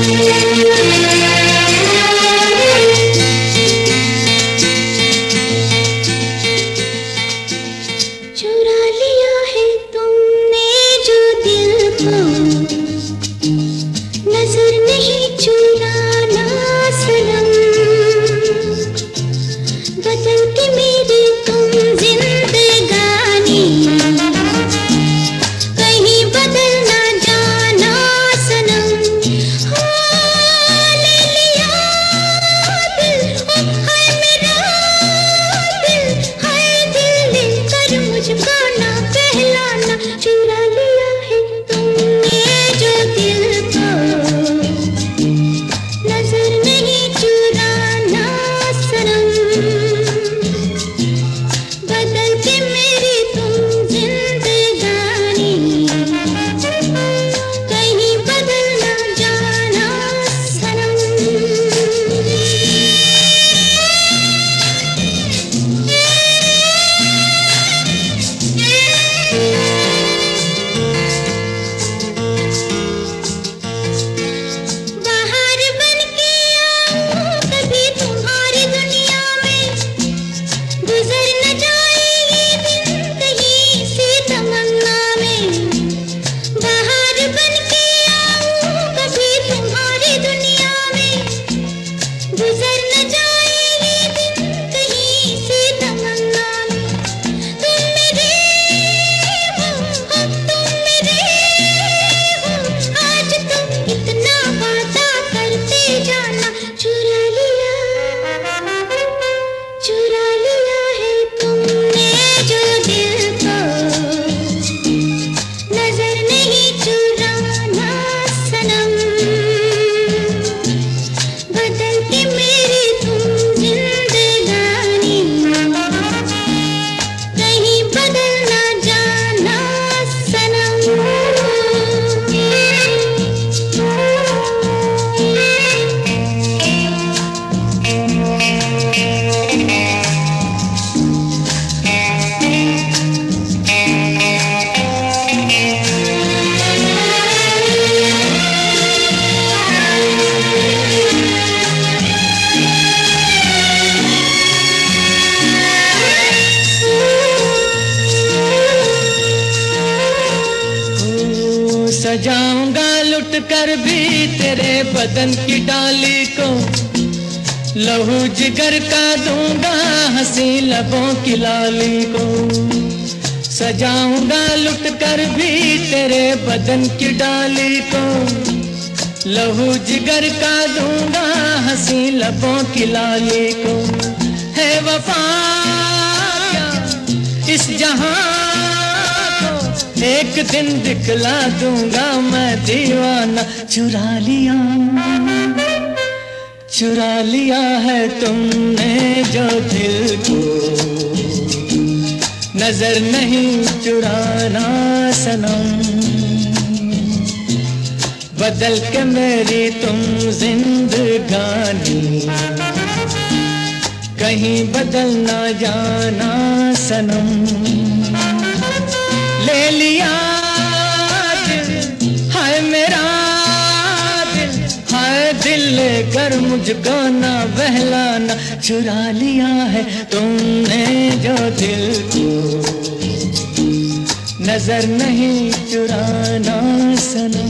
Música कर भी तेरे बदन की डाली को। लहू जिगर का दूँगा, हँसी लबों की लाली को। सजाऊँगा, लुट कर भी तेरे बदन की डाली को। लहू जिगर का दूँगा, हँसी लबों की लाली को। एक दिन दिखला दूँगा मैं दीवाना। चुरा लिया चुरा लिया है तुमने जो दिल को। नज़र नहीं चुराना सनम। बदल के मेरी तुम जिंदगानी। कहीं बदल ना जाना सनम। लिया दिल हाय मेरा दिल, हाय दिल, कर मुझको ना बहलाना। चुरा लिया है तुमने जो दिल को। नज़र नहीं चुराना सनम